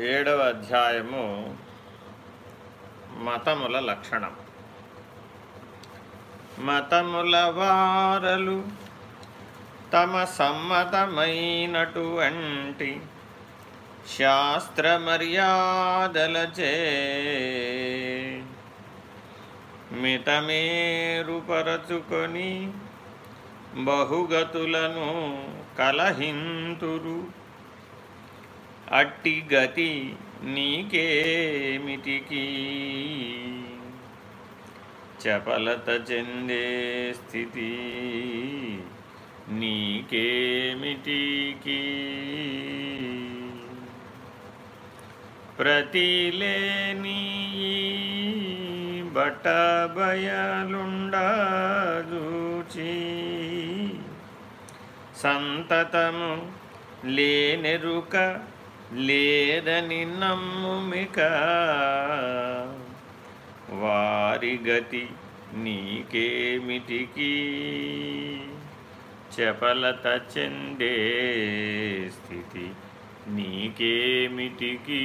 ఏడవ అధ్యాయము మతముల లక్షణం. మతముల వారలు తమ సమ్మతమైనటువంటి శాస్త్ర మర్యాదలచే మితమేరుపరచుకొని బహుగతులను కలహింతురు. అట్టి గతి నీకేమిటికి? చపలత చెందే స్థితి నీకేమిటికి? ప్రతిలేని బట్టబయలుండూచి సంతతము లేనెరుక లేదని నమ్ముమిక. వారి గతి నీకేమిటికి? చపలత చెందే స్థితి నీకేమిటికి?